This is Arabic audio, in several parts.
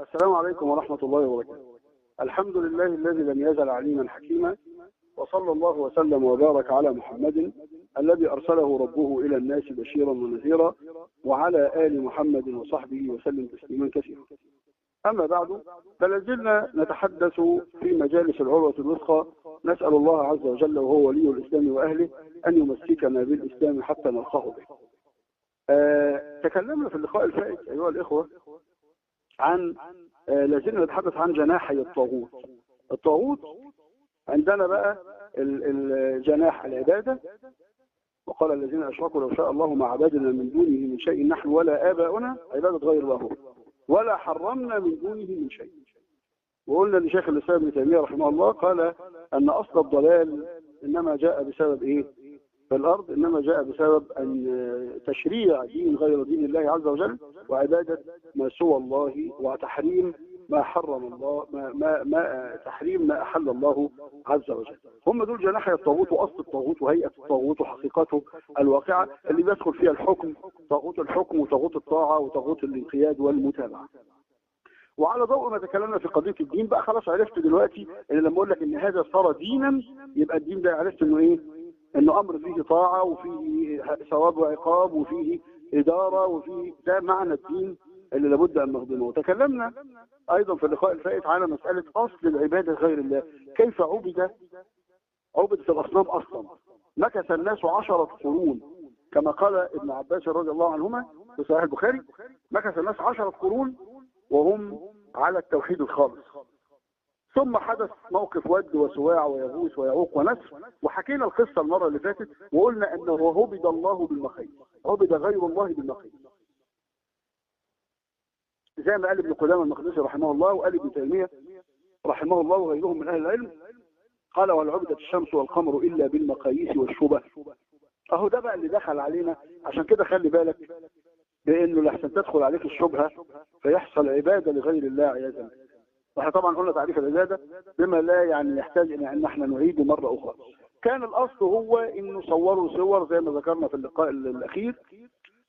السلام عليكم ورحمة الله وبركاته. الحمد لله الذي لم يزل عليما حكيما وصلى الله وسلم وبارك على محمد الذي أرسله ربه إلى الناس بشيرا ونذيرا وعلى آل محمد وصحبه وسلم تسليما كثيرا. أما بعد فلازلنا نتحدث في مجالس العروة الوثقى. نسأل الله عز وجل وهو ولي الإسلام وأهله أن يمسكنا بالإسلام حتى نلقاه به. آه تكلمنا في اللقاء الفائت أيها الإخوة عن آه لازلنا نتحدث عن جناحي الطاغوت. الطاغوت عندنا بقى الجناح العبادة. وقال الذين أشركوا لو شاء الله ما عبدنا من دونه من شيء نحن ولا آباؤنا عبادة غير الله ولا حرمنا من دونه من شيء. وقلنا لشيخ الإسلام ابن تيمية رحمه الله قال أن أصل الضلال إنما جاء بسبب إيه؟ في الأرض إنما جاء بسبب أن تشريع دين غير دين الله عز وجل وعبادة ما سوى الله وتحريم ما حرم الله ما, ما, ما تحريم ما أحل الله عز وجل هم دول جناحي الطاغوت وأصل الطاغوت وهيئة الطاغوت وحقيقته الواقعة اللي بيدخل فيها الحكم طاغوت الحكم وطاغوت الطاعة وطاغوت الانقياد والمتابعة وعلى ضوء ما تكلمنا في قضية الدين بقى خلاص عرفت دلوقتي إن لما أقول لك إن هذا صار دينا يبقى الدين ده عرفت إنه إيه؟ إنه أمر فيه طاعة وفيه ثواب وعقاب وفيه إدارة وفيه ده معنى الدين اللي لابد أن نخدمه. وتكلمنا أيضا في اللقاء الفائت على مسألة أصل العبادة غير الله. كيف عبد عبدت الأصنام أصلا؟ مكث الناس عشرة قرون. كما قال ابن عباس رضي الله عنهما في صحيح البخاري مكث الناس عشرة قرون وهم على التوحيد الخالص. ثم حدث موقف ود وسواع ويغوث ويعوق ونسر وحكينا القصة المرة اللي فاتت وقلنا إنه عبد الله بالمخيط عبد غير الله بالمخيط زي ما قال ابن قدامة المقدسي رحمه الله وقال ابن تيمية رحمه الله وغيرهم من أهل العلم قال والعبدة الشمس والقمر إلا بالمقاييس والشبه؟ أهو ده بقى اللي دخل علينا عشان كده خلي بالك بأنه لحسن تدخل عليك الشبهة فيحصل عبادة لغير الله عياذا بالله. وإحنا طبعا قلنا تعريف العبادة بما لا يعني يحتاج إلى أن إحنا نعيده مرة أخرى. كان الأصل هو إنه صوروا صور زي ما ذكرنا في اللقاء الأخير.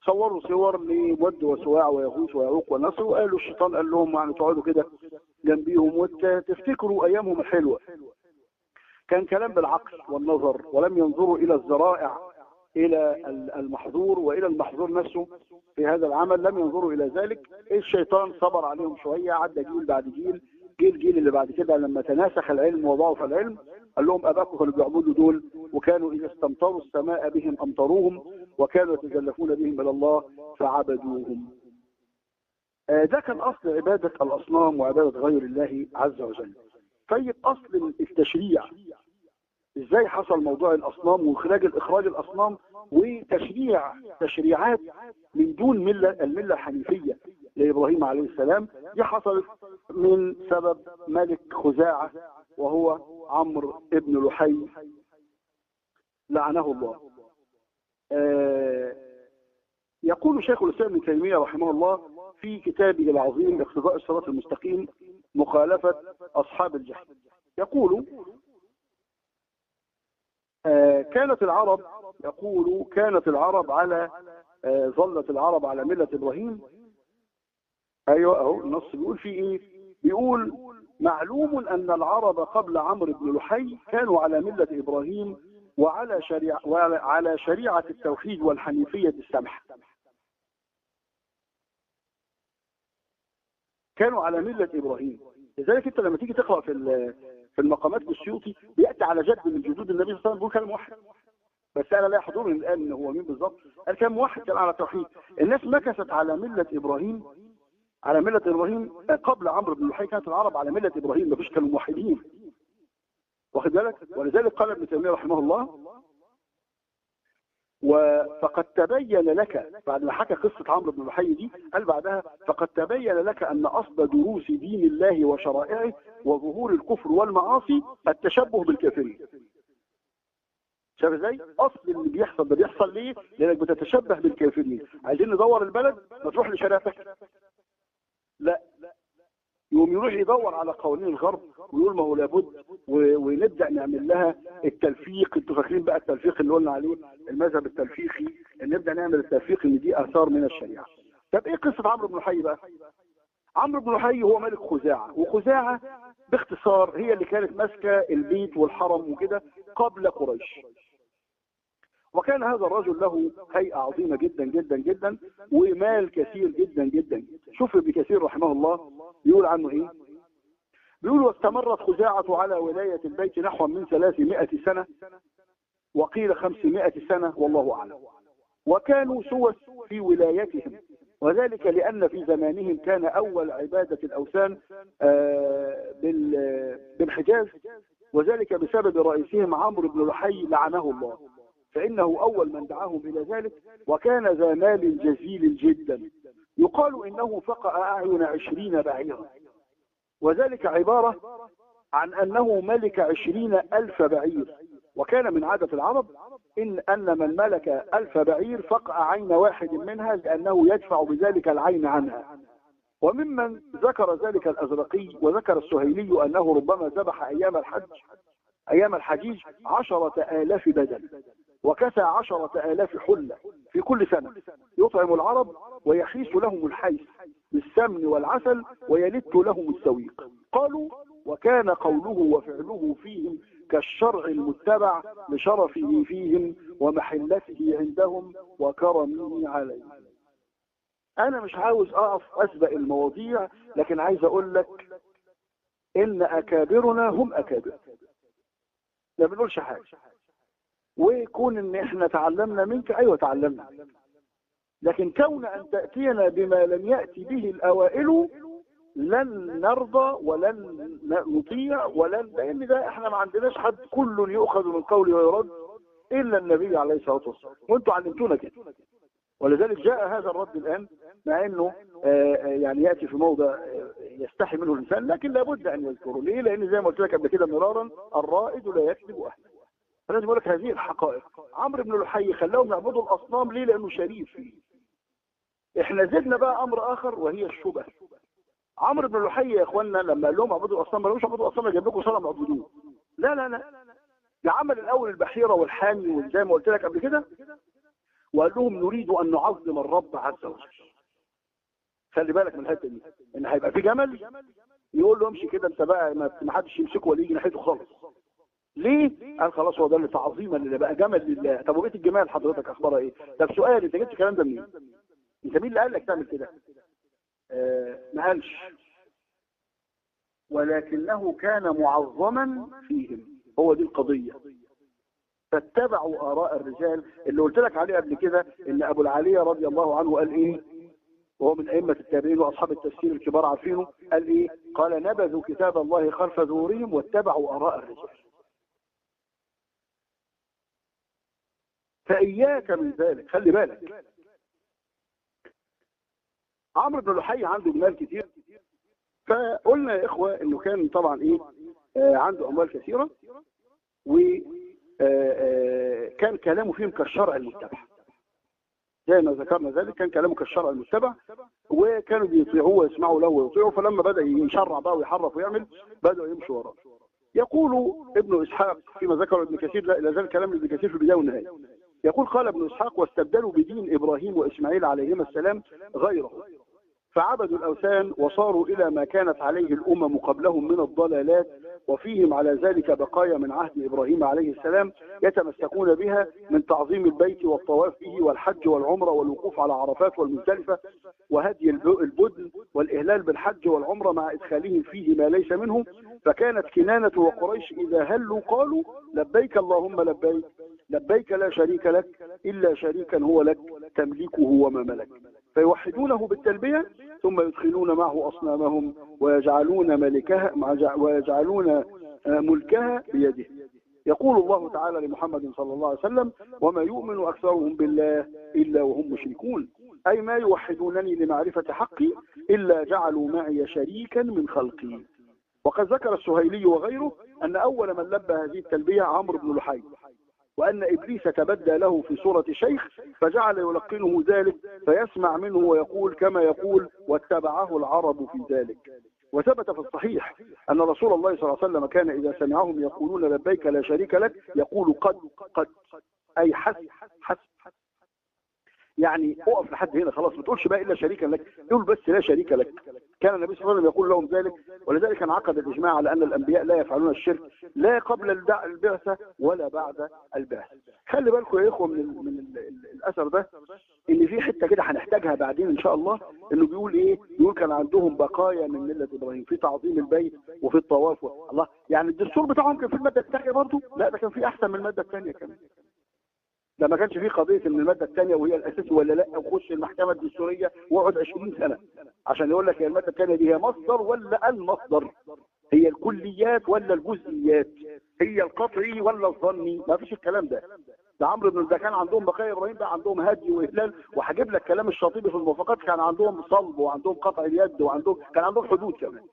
صوروا صور لمد وسواع ويغوث ويعوق ونصر وقالوا الشيطان قال لهم يعني تقعدوا كده جنبيهم وتفتكروا أيامهم الحلوة. كان كلام بالعقل والنظر ولم ينظروا إلى الذرائع إلى المحظور وإلى المحظور نفسه في هذا العمل. لم ينظروا إلى ذلك. الشيطان صبر عليهم شوية عدى جيل بعد جيل. جيل جيل اللي بعد كده لما تناسخ العلم وضعف العلم قال لهم أباكم كانوا بيعبدوا دول وكانوا إذا استمطروا السماء بهم أمطروهم وكانوا يتزلفون بهم إلى الله فعبدوهم. آه ده كان أصل عبادة الأصنام وعبادة غير الله عز وجل. طيب أصل التشريع إزاي حصل موضوع الأصنام واخراج الاخراج الأصنام وتشريع تشريعات من دون ملة الملة الحنيفية لإبراهيم عليه السلام. دي حصلت من سبب ملك خزاعة وهو عمرو ابن لحي. لعنه الله. آه يقول شيخ الإسلام ابن تيمية رحمه الله في كتابه العظيم اقتضاء الصراط المستقيم مخالفة أصحاب الجحيم. يقول كانت العرب يقول كانت العرب على آه ظلت العرب على ملة إبراهيم. أيوة أهو النص بيقول في إيه؟ بيقول معلوم أن العرب قبل عمرو بن لحي كانوا على ملة إبراهيم وعلى شريعة, وعلى شريعة التوحيد والحنيفية السمحة كانوا على ملة إبراهيم. لذلك أنت لما تيجي تقرأ في في المقامات السيوطي بياتي على جد من جدود النبي صلى الله عليه وسلم بيقول كلام واحد. بس أنا لا يحضرني الآن ان هو مين بالظبط قال كلام واحد كان على التوحيد الناس مكثت على ملة إبراهيم على ملة إبراهيم قبل عمرو بن لحي. كانت العرب على ملة إبراهيم ما فيش كانوا موحدين واخد بالك؟ ولذلك قال ابن تيمية رحمه الله فقد تبين لك بعد ما حكى قصة عمرو بن لحي دي قال بعدها فقد تبين لك أن أصل دروس دين الله وشرائعه وظهور الكفر والمعاصي التشبه بالكافرين شايف إزاي؟ أصل اللي بيحصل ده بيحصل ليه؟ لأنك بتتشبه بالكافرين عايزين ندور البلد ما تروح لشريعتك لا يقوم يروح يدور على قوانين الغرب ويقول ما هو لابد ونبدأ نعمل لها التلفيق. أنتوا فاكرين بقى التلفيق اللي قلنا عليه؟ المذهب التلفيقي. نبدأ نعمل التلفيق إن دي آثار من الشريعة. طب إيه قصة عمرو بن الحي بقى؟ عمرو بن لحي هو ملك خزاعة وخزاعة باختصار هي اللي كانت ماسكة البيت والحرم وكده قبل قريش. وكان هذا الرجل له هيئة عظيمة جدا جدا جدا ومال كثير جدا جدا. شوف ابن كثير رحمه الله يقول عنه إيه؟ بيقول واستمرت خزاعة على ولاية البيت نحو من 300 سنة وقيل 500 سنة والله أعلم. وكانوا سوس في ولايتهم وذلك لأن في زمانهم كان أول عبادة الأوثان آه، بالحجاز وذلك بسبب رئيسهم عمرو بن لحي لعنه الله. فإنه أول من دعاهم إلى ذلك وكان ذا مال جزيل جدا. يقال إنه فقأ أعين عشرين بعيرا. وذلك عبارة عن أنه ملك عشرين ألف بعير. وكان من عادة العرب إن أن من ملك ألف بعير فقع عين واحد منها لأنه يدفع بذلك العين عنها. وممن ذكر ذلك الأزرقي وذكر السهيلي أنه ربما ذبح أيام الحج أيام الحجيج عشرة آلاف بدل وكسى عشرة آلاف حلة في كل سنة. يطعم العرب ويحيس لهم الحيث بالسمن والعسل ويلت لهم السويق. قالوا وكان قوله وفعله فيهم كالشرع المتبع لشرفه فيهم ومحلته عندهم وكرمه عليهم. أنا مش عاوز أقف أسبق المواضيع لكن عايز أقول لك إن أكابرنا هم أكابر. ما بنقولش حاجة. ويكون إن إحنا تعلمنا منك أيوه تعلمنا. لكن كون أن تأتينا بما لم يأتي به الأوائل لن نرضى ولن نطيع ولن لأن ده إحنا ما عندناش حد كل يؤخذ من قوله ويرد إلا النبي عليه الصلاة والسلام. وأنتم علمتونا كده. ولذلك جاء هذا الرد الآن مع إنه آه، آه، يعني يأتي في موضع آه، يستحي منه الإنسان لكن لابد أن يذكره. ليه؟ لأن زي ما قلت لك قبل كده مرارا الرائد لا يكذب أهله. فلازم أقول لك هذه الحقائق. عمرو بن لحي خلاهم يعبدوا الأصنام ليه؟ لأنه شريف. إحنا زدنا بقى أمر آخر وهي الشبه. عمرو بن لحي يا اخوانا لما قال لهم اعبدوا الأصنام ما لهمش اعبدوا الأصنام جاب لكم صنم اعبدوه. لا لا لا. ده عمل الأول البحيرة والحامي وزي ما قلت لك قبل كده. وقال لهم نريد أن نعظم الرب عز وجل. خلي بالك من الحتة دي. إن هيبقى في جمل يقول له امشي كده أنت بقى ما حدش يمسكه ولا يجي ناحيته خالص. ليه؟ قال خلاص هو ده اللي تعظيما اللي بقى جمل لله طب وبيت الجمال حضرتك أخبارها إيه؟ طب سؤال أنت جبت الكلام ده منين؟ أنت مين اللي قال لك تعمل كده؟ آه ما قالش ولكنه كان معظما فيهم هو دي القضية فاتبعوا آراء الرجال اللي قلت لك عليه قبل كده إن أبو العالية رضي الله عنه قال إيه وهو من أئمة التابعين وأصحاب التفسير الكبار عارفينه قال إيه قال نبذوا كتاب الله خلف ظهورهم واتبعوا آراء الرجال فإياك من ذلك. خلي بالك. عمرو بن لحي عنده جمال كتير. فقلنا يا إخوة إنه كان طبعا إيه آه عنده أموال كثيرة. و آه، آه، كان كلامه فيهم كالشرع المتبع زي ما ذكرنا ذلك كان كلامه كالشرع المتبع وكانوا بيطيعوه ويسمعوا له ويطيعوا فلما بدأ يشرع بقى ويحرف ويعمل بدأوا يمشوا وراه. يقول ابن إسحاق فيما ذكر ابن كثير لا زال كلام ابن كثير في البداية والنهاية. يقول قال ابن إسحاق واستبدلوا بدين إبراهيم وإسماعيل عليهما السلام غيره. فعبدوا الأوثان وصاروا إلى ما كانت عليه الأمم قبلهم من الضلالات وفيهم على ذلك بقايا من عهد إبراهيم عليه السلام يتمسكون بها من تعظيم البيت والطواف به والحج والعمرة والوقوف على عرفات والمزدلفة وهدي البدن والإهلال بالحج والعمرة مع إدخالهم فيه ما ليس منه فكانت كنانة وقريش إذا هلوا قالوا لبيك اللهم لبيك لبيك لا شريك لك إلا شريكا هو لك تملكه وما ملك. فيوحدونه بالتلبية ثم يدخلون معه أصنامهم ويجعلون ملكها ويجعلون آه، ملكها بيده. يقول الله تعالى لمحمد صلى الله عليه وسلم وما يؤمن أكثرهم بالله إلا وهم مشركون. أي ما يوحدونني لمعرفة حقي إلا جعلوا معي شريكا من خلقي. وقد ذكر السهيلي وغيره أن أول من لبى هذه التلبية عمرو بن لحي. وأن إبليس تبدى له في صورة شيخ فجعل يلقنه ذلك فيسمع منه ويقول كما يقول واتبعه العرب في ذلك. وثبت في الصحيح أن رسول الله صلى الله عليه وسلم كان إذا سمعهم يقولون لبيك لا شريك لك يقول قد قد أي حس حس. يعني أقف لحد هنا خلاص ما تقولش بقى إلا شريكا لك قول بس لا شريك لك. كان النبي صلى الله عليه وسلم يقول لهم ذلك ولذلك انعقد الإجماع على أن الأنبياء لا يفعلون الشرك لا قبل البعثة ولا بعد البعثة. خلي بالكم يا إخوة من من الأثر ده إن في حتة كده هنحتاجها بعدين إن شاء الله إنه بيقول إيه؟ بيقول كان عندهم بقايا من ملة إبراهيم في تعظيم البيت وفي الطواف الله يعني الدستور بتاعهم كان في المادة الثانية برضه؟ لا ده كان في أحسن من المادة الثانية كمان. ده ما كانش فيه قضية إن المادة الثانية وهي الأساس ولا لأ وخش المحكمة الدستورية واقعد 20 سنة. عشان يقول لك هي المادة الثانية دي هي مصدر ولا المصدر؟ هي الكليات ولا الجزئيات؟ هي القطعي ولا الظني؟ ما فيش الكلام ده. ده عمرو بن ده كان عندهم بقايا إبراهيم بقى عندهم هدي واهلال وهجيب لك كلام الشاطبي في الموافقات كان عندهم صلب وعندهم قطع اليد وعندهم كان عندهم حدود كمان.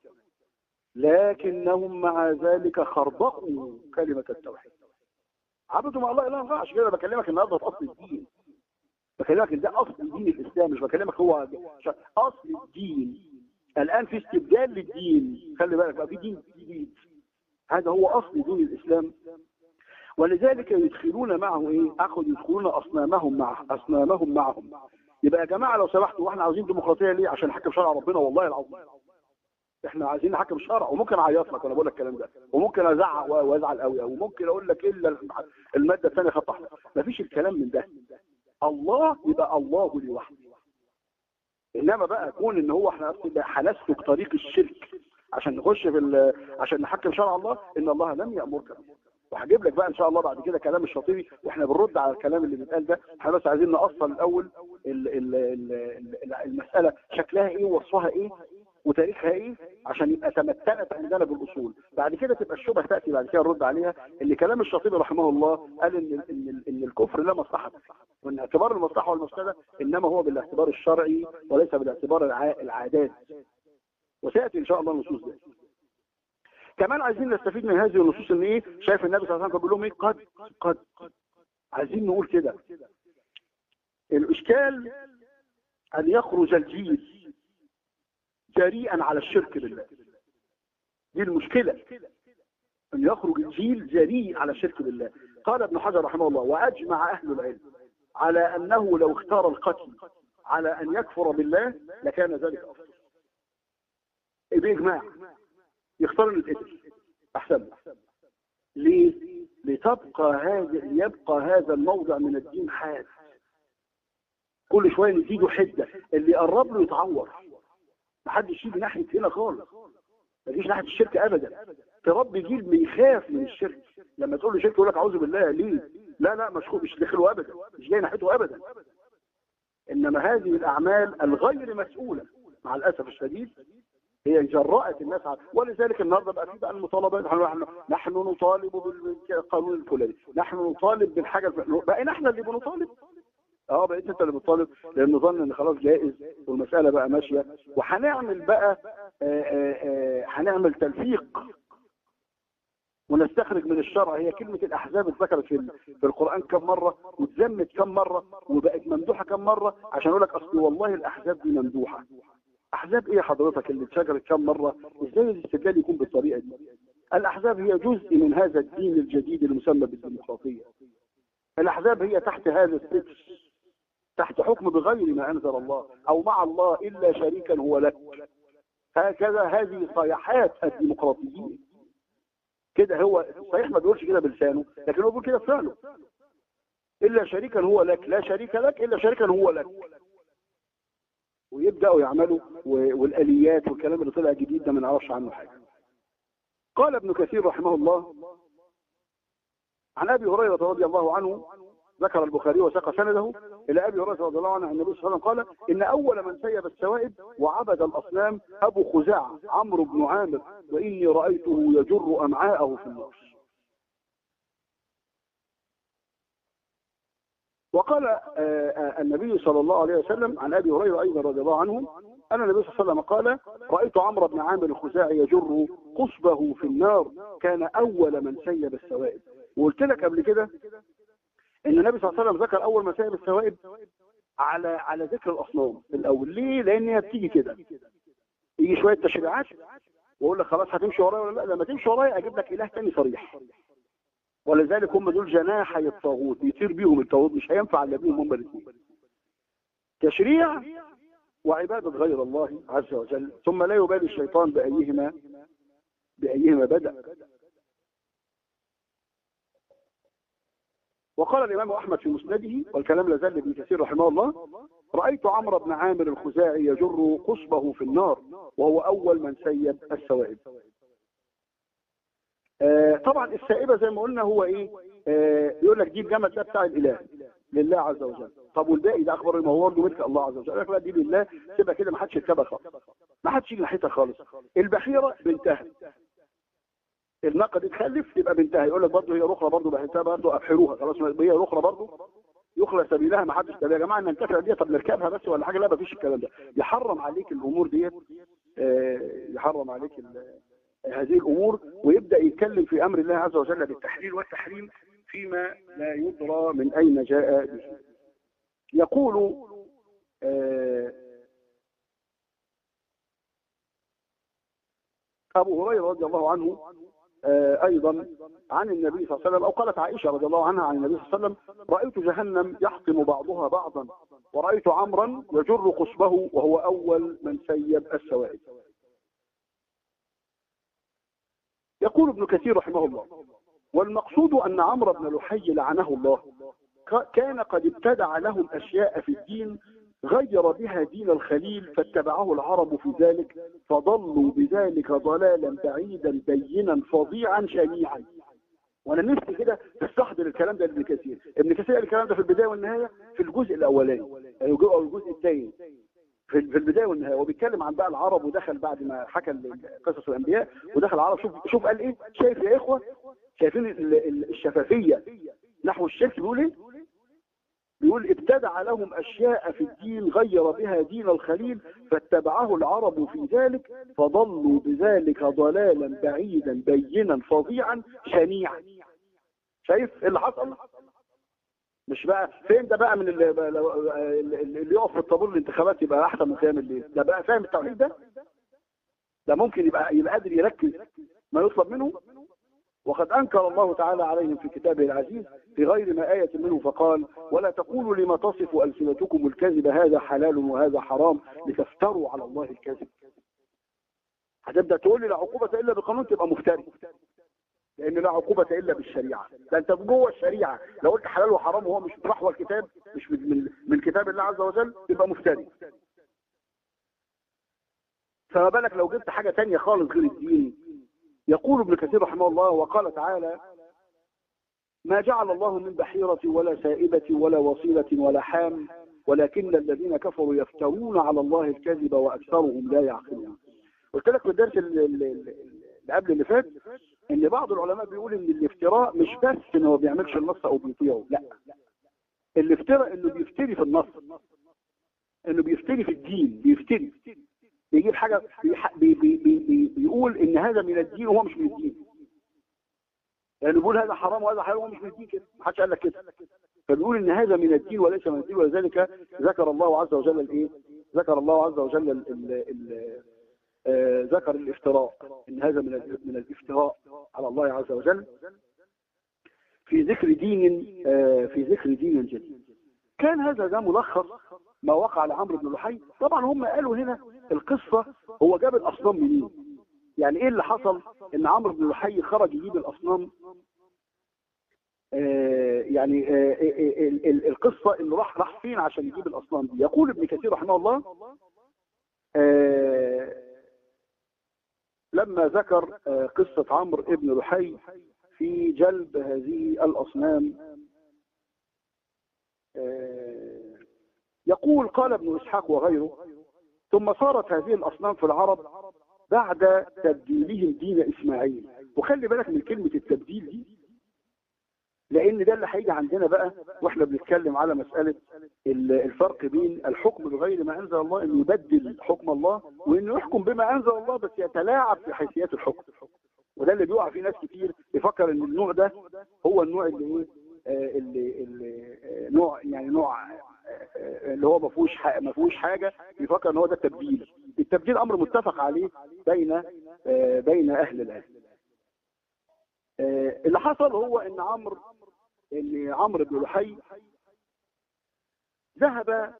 لكنهم مع ذلك خربقوا كلمة التوحيد. عبدوا مع الله إله اخر عشان كده بكلمك النهارده في أصل الدين. بكلمك ان ده أصل دين الاسلام مش بكلمك هو أصل الدين. الآن في استبدال للدين. خلي بالك بقى في دين جديد. هذا هو أصل دين الإسلام. ولذلك يدخلون معه إيه؟ اخذ يدخلون أصنامهم مع أصنامهم معهم. يبقى يا جماعة لو سمحتوا وإحنا عاوزين ديمقراطية ليه؟ عشان نحكم شرع ربنا والله العظيم. إحنا عايزين نحكم الشرع وممكن أعيط لك وأنا بقول لك الكلام ده وممكن أزعق وأزعل قوي وممكن أقول لك الا المادة الثانية خط احمر مفيش الكلام من ده. الله يبقى الله لوحده إنما بقى يكون إن هو إحنا هنسلك طريق الشرك عشان نخش في عشان نحكم شرع الله إن الله لم يأمرك. وهجيب لك بقى إن شاء الله بعد كده كلام الشاطبي وإحنا بنرد على الكلام اللي بيتقال ده. إحنا بس عايزين نأصل الأول ال ال ال المسألة شكلها إيه ووصفها إيه. وتاريخها إيه؟ عشان يبقى تمتنت عندنا بالأصول. بعد كده تبقى الشبهه تأتي بعد كده نرد عليها اللي كلام الشاطبي رحمه الله قال إن إن إن الكفر لا مصلحة وإن اعتبار المصلحة والمفسده إنما هو بالاعتبار الشرعي وليس بالاعتبار العادات. وسيأتي إن شاء الله النصوص دي. كمان عايزين نستفيد من هذه النصوص إن إيه؟ شايف النبي صلى الله عليه وسلم بيقول لهم إيه؟ قد قد عايزين نقول كده. الإشكال أن يخرج الجيل جريئا على الشرك بالله. دي المشكلة. أن يخرج الجيل جريء على الشرك بالله. قال ابن حجر رحمه الله وأجمع أهل العلم على أنه لو اختار القتل على أن يكفر بالله لكان ذلك أفضل. باجماع يختار انه يتقتل. أحسن. ليه؟ لتبقى هذا يبقى هذا الموضع من الدين حاد. كل شوية نزيده حدة. اللي يقرب له يتعور. محدش يجي ناحية هنا خالص. ما تجيش ناحية الشرك ابدا. تربي جيل بيخاف من الشرك. لما تقول له شرك يقول لك أعوذ بالله ليه؟ لا لا مش مش داخله ابدا. مش جاي ناحيته ابدا. إنما هذه الأعمال الغير مسؤولة. مع الأسف الشديد هي جرأت الناس على ولذلك النهارده بقى في بقى المطالبات. نحن نحن نطالب بالقانون الفلاني. نحن نطالب بالحاجة بقينا إحنا اللي بنطالب. آه بقيت انت اللي بتطالب لأن ظن ان خلاص جائز والمسألة بقى ماشية. وهنعمل بقى هنعمل تلفيق ونستخرج من الشرع. هي كلمة الأحزاب اتذكرت في في القرآن كم مرة واتذمت كم مرة وبقت ممدوحة كم مرة. عشان أقول لك أصل والله الأحزاب دي ممدوحة. أحزاب إيه حضرتك اللي اتشجرت كم مرة؟ إزاي الاستدلال يكون بالطريقة دي؟ الأحزاب هي جزء من هذا الدين الجديد المسمى بالديمقراطية. الأحزاب هي تحت هذا السكس تحت حكم بغير ما أنزل الله أو مع الله إلا شريكا هو لك. هكذا هذه صيحات الديمقراطيين. كده هو صحيح ما بيقولش كده بلسانه لكن هو بيقول كده بفعله. إلا شريكا هو لك لا شريك لك إلا شريكا هو لك. ويبدأوا يعملوا والآليات والكلام اللي طلع جديد ده ما نعرفش عنه حاجة. قال ابن كثير رحمه الله عن أبي هريرة رضي الله عنه ذكر البخاري وساق سنده إلى أبي هريرة رضي الله عنه أن النبي صلى الله عليه وسلم قال إن أول من سيب السوائب وعبد الأصنام أبو خزاعة عمرو بن عامر وإني رأيته يجر أمعاءه في النار وقال النبي صلى الله عليه وسلم عن أبي هريرة أيضا رضي الله عنه أن النبي صلى الله عليه وسلم قال رأيت عمرو بن عامر الخزاعي يجر قصبه في النار كان أول من سيب السوائب. وقلت لك قبل كده إن النبي صلى الله عليه وسلم ذكر أول مسائل السوائب على على ذكر الأصنام الأول. ليه؟ لأن هي بتيجي كده. يجي شوية تشريعات واقول لك خلاص هتمشي ورايا ولا لأ؟ لما تمشي ورايا أجيب لك إله تاني صريح. ولذلك هم دول جناحي الطاغوت. يطير بيهم الطاغوت. مش هينفع إلا بيهم هم الاثنين تشريع وعبادة غير الله عز وجل. ثم لا يبالي الشيطان بأيهما بأيهما بدأ. وقال الإمام أحمد في مسنده والكلام لا زال ابن كثير رحمه الله رأيت عمرو بن عامر الخزاعي يجر قصبه في النار وهو أول من سيب السوائب. آه طبعا السائبة زي ما قلنا هو إيه؟ آه يقول لك دي الجمل ده بتاع الإله لله عز وجل. طب والباقي ده أخبار ما هو برضه ملك الله عز وجل. لك لا دي لله سيبها كده ما حدش يركبها خالص. ما حدش يجي ناحيتها خالص. البحيرة بنتها. الناقه دي تخلف يبقى بنتها يقول لك برضه هي رخرة برضه بنتها برضه أبحروها. خلاص هي رخرة برضه يخلى سبيلها ما حدش يا جماعة ننتفع دي طب نركبها بس ولا حاجة؟ لا ما فيش الكلام ده. يحرم عليك الأمور ديت آه يحرم عليك هذه الأمور ويبدأ يتكلم في أمر الله عز وجل بالتحليل والتحريم فيما لا يدرى من أين جاء به. يقول آه أبو هريرة رضي الله عنه أيضا عن النبي صلى الله عليه وسلم أو قالت عائشة رضي الله عنها عن النبي صلى الله عليه وسلم رأيت جهنم يحطم بعضها بعضا ورأيت عمرا يجر قصبه وهو أول من سيب السوائد يقول ابن كثير رحمه الله والمقصود أن عمرو بن لحي لعنه الله كان قد ابتدع لهم أشياء في الدين غير بها دين الخليل فاتبعه العرب في ذلك فضلوا بذلك ضلالا بعيدا بينا فظيعا شنيعا. وأنا نفسي كده تستحضر الكلام ده لابن كثير. ابن كثير قال الكلام ده في البداية والنهاية في الجزء الأولاني أو الجزء الثاني. في البداية والنهاية وبيتكلم عن بقى العرب ودخل بعد ما حكى قصص الأنبياء ودخل العرب. شوف شوف قال إيه؟ شايف يا إخوة؟ شايفين الشفافية نحو الشرك بيقول إيه؟ بيقول ابتدع لهم أشياء في الدين غير بها دين الخليل فاتبعه العرب في ذلك فضلوا بذلك ضلالا بعيدا بينا فظيعا شنيعا. شايف اللي حصل؟ مش بقى فين ده بقى من اللي, اللي يقف في الطابور الانتخابات يبقى أحسن من قيام الليل ده بقى فاهم التوحيد ده؟ ده ممكن يبقى يبقى قادر يركز ما يطلب منه؟ وقد أنكر الله تعالى عليهم في كتابه العزيز في غير ما آية منه فقال ولا تقولوا لما تصف ألسنتكم الكذب هذا حلال وهذا حرام لتفتروا على الله الكذب. هتبدأ تقول لي لا عقوبة إلا بالقانون تبقى مفتري. لأن لا عقوبة إلا بالشريعة. ده أنت جوه الشريعة. لو قلت حلال وحرام وهو مش محور الكتاب مش من, من كتاب الله عز وجل تبقى مفتري. فما بالك لو جبت حاجة تانية خالص غير الدين؟ يقول ابن كثير رحمه الله وقال تعالى ما جعل الله من بحيرة ولا سائبة ولا وصيلة ولا حام ولكن الذين كفروا يفترون على الله الكذب وأكثرهم لا يعقلون. قلت لك في الدرس اللي قبل اللي فات إن بعض العلماء بيقول إن الافتراء مش بس إن هو بيعملش النص أو بيطيعه لا. الافتراء إنه بيفتري في النص إنه بيفتري في الدين بيفتري. بيجيب حاجة بي بي بي بيقول إن هذا من الدين وهو مش من الدين. يعني بيقول هذا حرام وهذا حلال وهو مش من الدين. كده ما حدش قال لك كده. فبيقول إن هذا من الدين وليس من الدين ولذلك ذكر الله عز وجل الإيه؟ ذكر الله عز وجل ال ال ال آه ذكر الافتراء. إن هذا من من الافتراء على الله عز وجل. في ذكر دين آه في ذكر دين جديد. كان هذا ده ملخص ما وقع لعمرو بن لحي. طبعا هم قالوا هنا القصة هو جاب الأصنام منين؟ يعني إيه اللي حصل إن عمرو بن لحي خرج يجيب الأصنام؟ آه يعني آه آه القصة إنه راح راح فين عشان يجيب الأصنام دي؟ يقول ابن كثير رحمه الله لما ذكر قصة عمرو بن لحي في جلب هذه الأصنام يقول قال ابن إسحاق وغيره ثم صارت هذه الأصنام في العرب بعد تبديلهم دين إسماعيل. وخلي بالك من كلمة التبديل دي لأن ده اللي هيجي عندنا بقى وإحنا بنتكلم على مسألة الفرق بين الحكم بغير ما أنزل الله إنه يبدل حكم الله وإنه يحكم بما أنزل الله بس يتلاعب في حيثيات الحكم. وده اللي بيقع فيه ناس كتير يفكر إن النوع ده هو النوع اللي إيه؟ اللي, اللي نوع يعني نوع اللي هو ما فيهوش ما فيهوش حاجة يفكر إن هو ده التبديل. التبديل أمر متفق عليه بين بين أهل العلم. اللي حصل هو إن عمرو إن عمرو بن لحي ذهب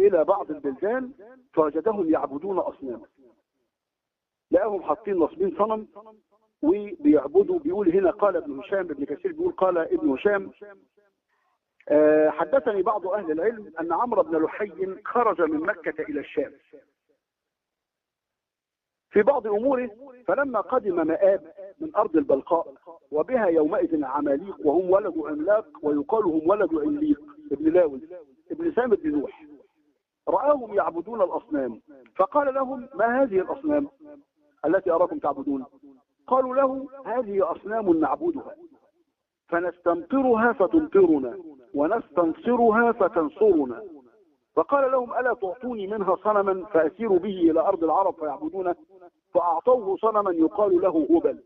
إلى بعض البلدان فوجدهم يعبدون أصناما. لقاهم حاطين نصبين صنم وبيعبدوا بيقول هنا قال ابن هشام ابن كثير بيقول قال ابن هشام. آه، حدثني بعض أهل العلم أن عمرو بن لحي خرج من مكة إلى الشام. في بعض أموره فلما قدم مآب من أرض البلقاء وبها يومئذ عماليق وهم ولد عملاق ويقال هم ولد عمليق ابن لاوي ابن سام بن نوح. رآهم يعبدون الأصنام فقال لهم ما هذه الأصنام التي أراكم تعبدون؟ قالوا له هذه أصنام نعبدها. فنستمطرها فتمطرنا ونستنصرها فتنصرنا. فقال لهم ألا تعطوني منها صنما فأسير به إلى أرض العرب فيعبدونه؟ فأعطوه صنما يقال له هبل.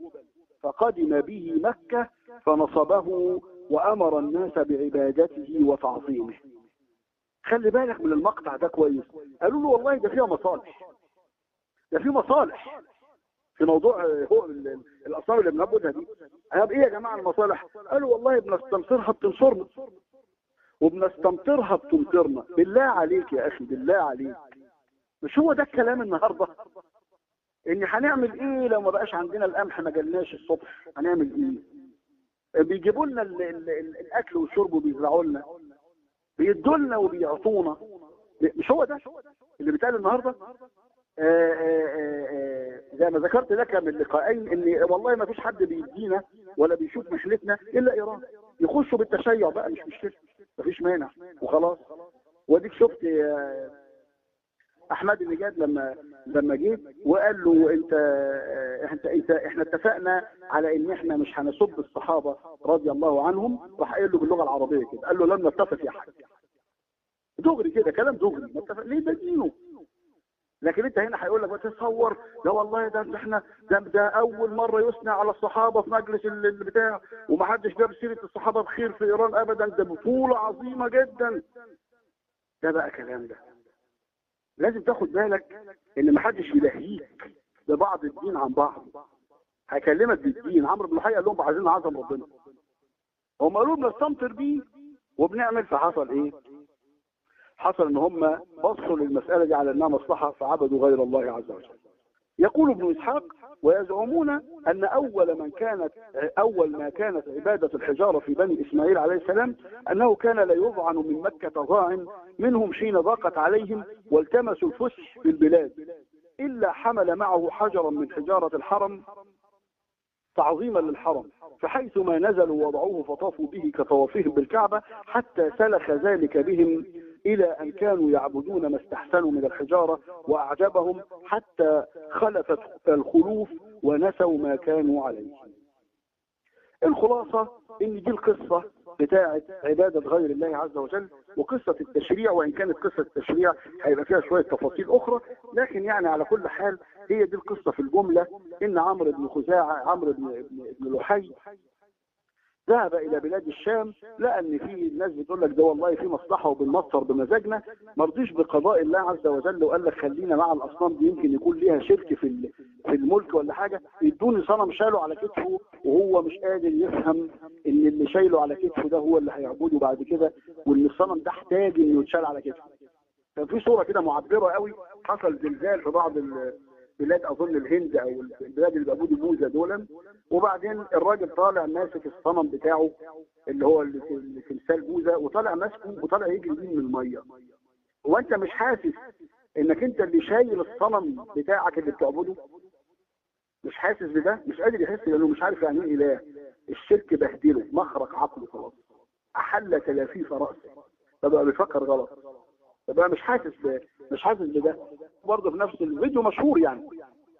فقدم به مكة فنصبه وأمر الناس بعبادته وتعظيمه. خلي بالك من المقطع ده كويس. قالوا له والله ده فيها مصالح ده فيه مصالح. في موضوع هو الاصنام اللي بنعبدها دي. طب إيه يا جماعة المصالح؟ قالوا والله بنستنصرها بتنصرنا. وبنستمطرها بتمطرنا بالله عليك يا أخي بالله عليك. مش هو ده الكلام النهارده؟ إن هنعمل إيه لو ما بقاش عندنا القمح؟ ما جالناش الصبح. هنعمل إيه؟ بيجيبوا لنا ال ال ال الأكل والشرب وبيزرعوا لنا. بيدوا لنا وبيعطونا. مش هو ده اللي بيتقال النهارده؟ زي ما ذكرت لك من لقاءين إن والله ما فيش حد بيدينا ولا بيشوف مشكلتنا إلا إيران. يخشوا بالتشيع بقى مش مشكله مفيش مانع. وخلاص. وأديك شفت أحمد النجاد لما لما جه وقال له أنت انت أنت إحنا اتفقنا على إن إحنا مش هنسب الصحابة رضي الله عنهم. راح قايل له باللغة العربية كده. قال له لن نتفق يا حاج. دغري كده كلام دغري. نتفق ليه ده دينه لكن انت هنا هيقول لك بتصور لا والله ده إحنا ده, ده اول مرة يثنى على الصحابة في مجلس البتاع ومحدش جاب سيرة الصحابة بخير في إيران ابدا ده بطولة عظيمة جدا. ده بقى كلام ده. لازم تاخد بالك إن محدش يلهيك ببعض الدين عن بعض. هيكلمك بالدين. عمرو بن الحي قال لهم عايزين عظم ربنا. هم قالوا بنستمطر بيه وبنعمل فحصل إيه؟ حصل إن هم بصوا للمسألة دي على إنها مصلحة فعبدوا غير الله عز وجل. يقول ابن إسحاق ويزعمون أن أول من كانت أول ما كانت عبادة الحجارة في بني إسماعيل عليه السلام أنه كان لا يضعن من مكة ضاعن منهم حين ضاقت عليهم والتمسوا الفسح في البلاد. إلا حمل معه حجرا من حجارة الحرم تعظيما للحرم فحيث ما نزلوا وضعوه فطافوا به كطوافهم بالكعبة حتى سلخ ذلك بهم إلى أن كانوا يعبدون ما استحسنوا من الحجارة وأعجبهم حتى خلفت الخلوف ونسوا ما كانوا عليه. الخلاصة إن دي القصة بتاعة عبادة غير الله عز وجل وقصة التشريع وإن كانت قصة التشريع هيبقى فيها شوية تفاصيل أخرى لكن يعني على كل حال هي دي القصة في الجملة إن عمرو بن خزاعة عمرو بن, بن لحي ذهب إلى بلاد الشام لقى إن في ناس بتقول لك ده والله في مصلحة وبنمصر بمزاجنا. ما رضيش بقضاء الله عز وجل وقال لك خلينا مع الأصنام دي يمكن يكون ليها شرك في في الملك ولا حاجة. يدوني صنم شاله على كتفه وهو مش قادر يفهم إن اللي شايله على كتفه ده هو اللي هيعبده بعد كده وإن الصنم ده احتاج إنه يتشال على كتفه. كان في صورة كده معبرة قوي حصل زلزال في بعض بلاد أظن الهند أو البلاد اللي بيعبدوا بوذا دول. وبعدين الراجل طالع ماسك الصنم بتاعه اللي هو اللي تمثال بوذا وطالع ماسكه وطالع يجري بيه من المية. هو انت مش حاسس إنك أنت اللي شايل الصنم بتاعك اللي بتعبده مش حاسس بده؟ مش قادر يحس لأنه مش عارف يعني إيه إله. الشرك بهدله مخرج عقله خلاص. أحل تلافيف رأسه. فبقى بيفكر غلط. فبقى مش حاسس. مش حاسس بده. برضه في نفس الفيديو مشهور يعني.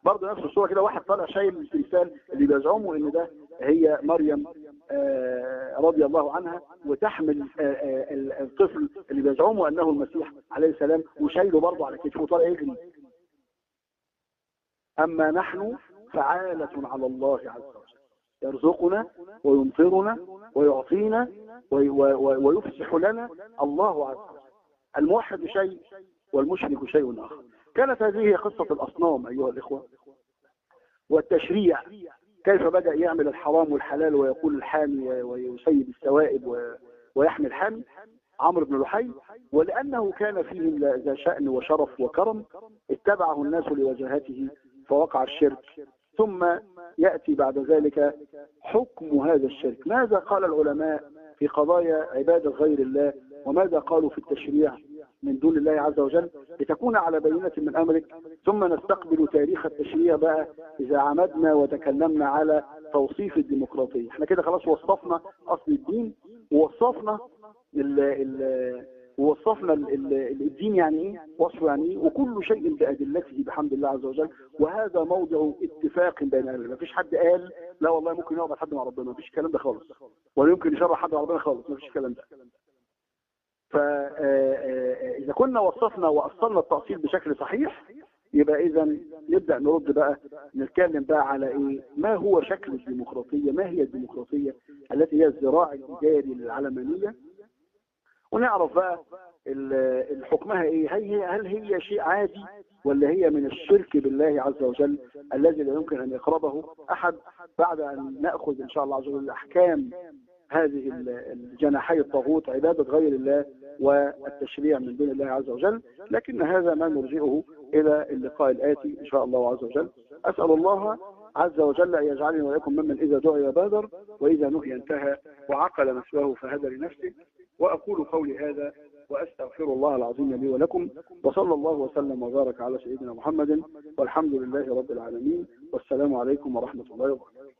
برضه نفس الصورة كده واحد طالع شايل التمثال اللي بيزعموا إن ده هي مريم آه رضي الله عنها وتحمل آه آه الطفل اللي بيزعموا أنه المسيح عليه السلام وشايله برضه على كتفه وطالع يجري. أما نحن فعالة على الله عز وجل. يرزقنا ويمطرنا ويعطينا ويفسح لنا الله عز وجل. الموحد شيء والمشرك شيء آخر. كانت هذه هي قصة الأصنام أيها الإخوة. والتشريع كيف بدأ يعمل الحرام والحلال ويقول الحامي ويسيد السوائب ويحمي الحامي؟ عمرو بن لحي. ولأنه كان فيهم ذا شأن وشرف وكرم اتبعه الناس لوجهته فوقع الشرك. ثم يأتي بعد ذلك حكم هذا الشرك. ماذا قال العلماء في قضايا عبادة غير الله وماذا قالوا في التشريع من دون الله عز وجل؟ لتكون على بينة من أمرك ثم نستقبل تاريخ التشريع بقى إذا عمدنا وتكلمنا على توصيف الديمقراطية. إحنا كده خلاص وصفنا أصل الدين ووصفنا ال ال ووصفنا ال ال الدين يعني إيه؟ وصفه يعني إيه؟ وكل شيء بأدلته بحمد الله عز وجل. وهذا موضع اتفاق بين أهل ما فيش حد قال لا والله ممكن يقعد حد مع ربنا. ما فيش الكلام ده خالص. ولا يمكن يشرح حد مع ربنا خالص. ما فيش الكلام ده. فإذا كنا وصفنا وأصلنا التأصيل بشكل صحيح يبقى إذا نبدأ نرد بقى نتكلم بقى على إيه؟ ما هو شكل الديمقراطية؟ ما هي الديمقراطية التي هي الذراع الإداري للعلمانية ونعرف بقى حكمها إيه؟ هل هي, هل هي شيء عادي ولا هي من الشرك بالله عز وجل الذي لا يمكن أن يقربه أحد؟ بعد أن نأخذ إن شاء الله عز وجل الأحكام هذه الجناحي الطاغوت عبادة غير الله والتشريع من دون الله عز وجل. لكن هذا ما نرجئه إلى اللقاء الآتي إن شاء الله عز وجل. أسأل الله عز وجل أن يجعلني وإياكم ممن إذا دعي بادر وإذا نهي انتهى وعقل مثواه فهدى لنفسه. وأقول قولي هذا وأستغفر الله العظيم لي ولكم. وصلى الله وسلم وبارك على سيدنا محمد. والحمد لله رب العالمين. والسلام عليكم ورحمة الله وبركاته.